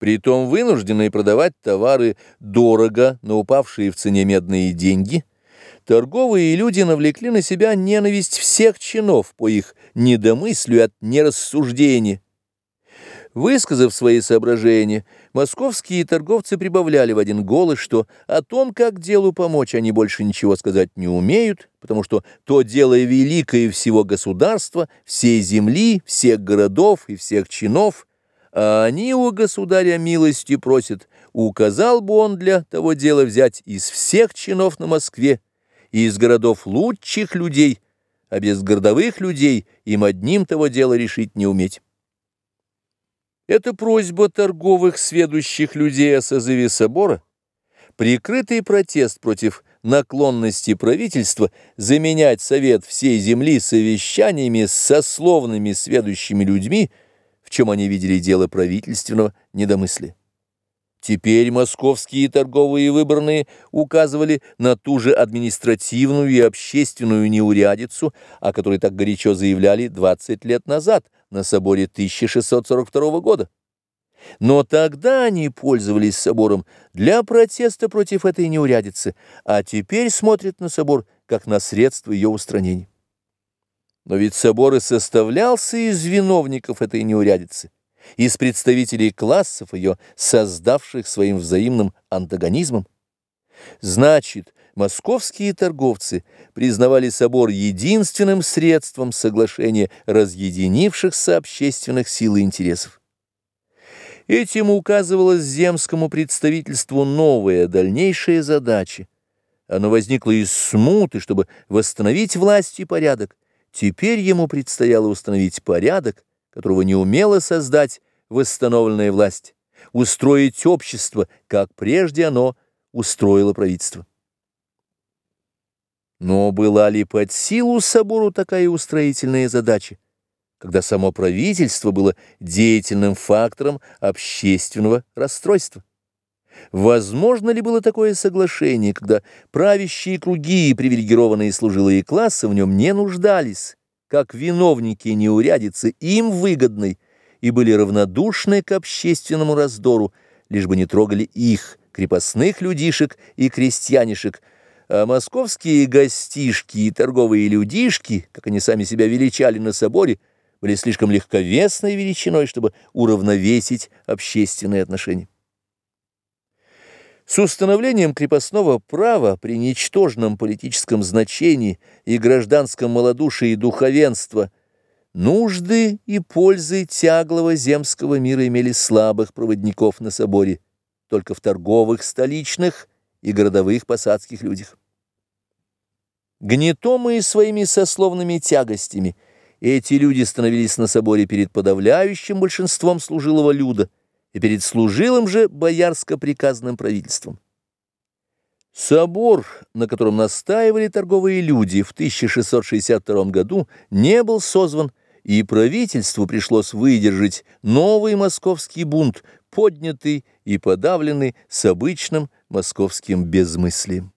Притом вынужденные продавать товары дорого на упавшие в цене медные деньги, торговые люди навлекли на себя ненависть всех чинов по их недомыслию от нерассуждения. Высказав свои соображения, московские торговцы прибавляли в один голос, что о том, как делу помочь, они больше ничего сказать не умеют, потому что то дело великое всего государства, всей земли, всех городов и всех чинов – а они у государя милости просят, указал бы он для того дела взять из всех чинов на Москве, и из городов лучших людей, а без городовых людей им одним того дела решить не уметь. Эта просьба торговых сведущих людей о созыве собора, прикрытый протест против наклонности правительства заменять совет всей земли совещаниями с сословными сведущими людьми – чем они видели дело правительственного недомыслия. Теперь московские торговые выборные указывали на ту же административную и общественную неурядицу, о которой так горячо заявляли 20 лет назад на соборе 1642 года. Но тогда они пользовались собором для протеста против этой неурядицы, а теперь смотрят на собор как на средство ее устранения. Но ведь собор и составлялся из виновников этой неурядицы, из представителей классов ее, создавших своим взаимным антагонизмом. Значит, московские торговцы признавали собор единственным средством соглашения разъединившихся общественных сил и интересов. Этим указывалась земскому представительству новая, дальнейшая задача. Оно возникло из смуты, чтобы восстановить власть и порядок, Теперь ему предстояло установить порядок, которого не умела создать восстановленная власть, устроить общество, как прежде оно устроило правительство. Но была ли под силу собору такая устроительная задача, когда само правительство было деятельным фактором общественного расстройства? Возможно ли было такое соглашение, когда правящие круги и привилегированные служилые классы в нем не нуждались, как виновники неурядицы им выгодной, и были равнодушны к общественному раздору, лишь бы не трогали их, крепостных людишек и крестьянишек, а московские гостишки и торговые людишки, как они сами себя величали на соборе, были слишком легковесной величиной, чтобы уравновесить общественные отношения. С установлением крепостного права при ничтожном политическом значении и гражданском малодушии духовенства нужды и пользы тяглого земского мира имели слабых проводников на соборе, только в торговых, столичных и городовых посадских людях. Гнетомые своими сословными тягостями, эти люди становились на соборе перед подавляющим большинством служилого люда – и перед служилым же боярско-приказным правительством. Собор, на котором настаивали торговые люди в 1662 году, не был созван, и правительству пришлось выдержать новый московский бунт, поднятый и подавленный с обычным московским безмыслием.